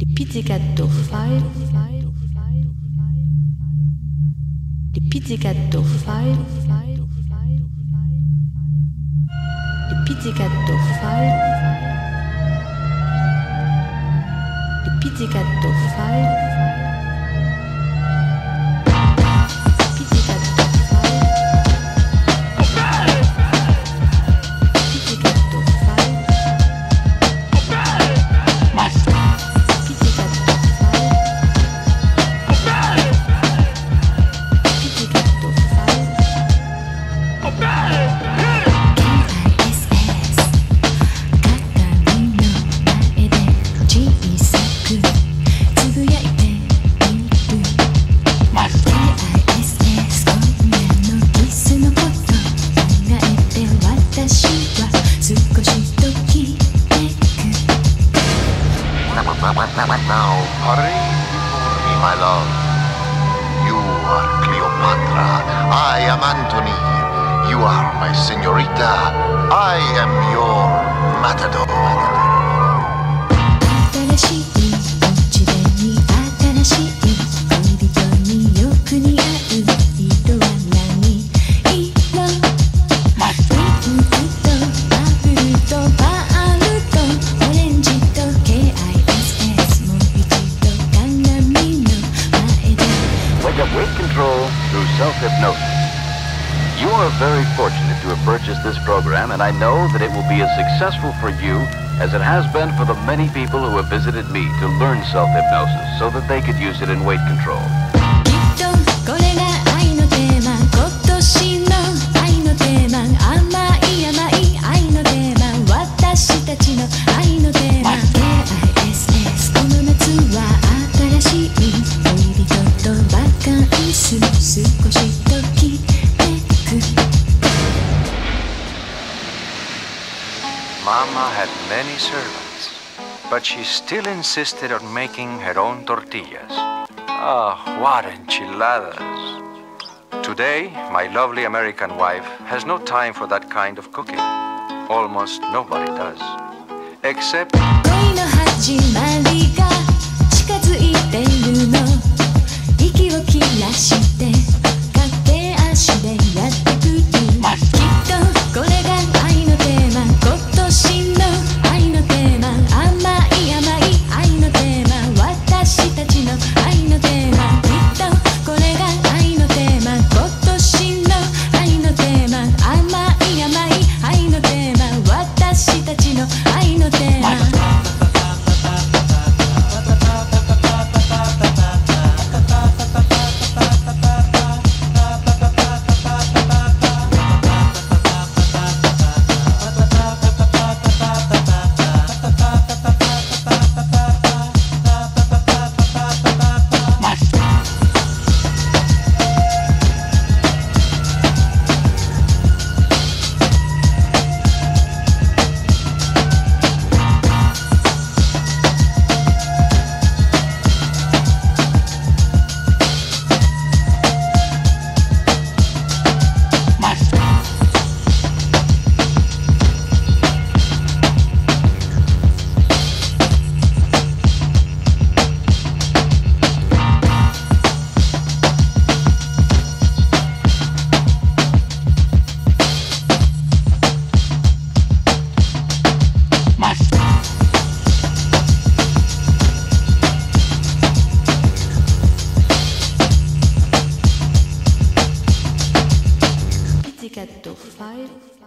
Die Pizzicato File. Die Pizzicato File. Die Pizzicato File. Die Pizzicato File. Now, hurry before me, my love. You are Cleopatra. I am Antony. You are my senorita. I am your matador. Self-hypnosis. You are very fortunate to have purchased this program, and I know that it will be as successful for you as it has been for the many people who have visited me to learn self-hypnosis so that they could use it in weight control. Mama had many servants, but she still insisted on making her own tortillas. Ah, what enchiladas! Today, my lovely American wife has no time for that kind of cooking. Almost nobody does. Except Pizzicato 5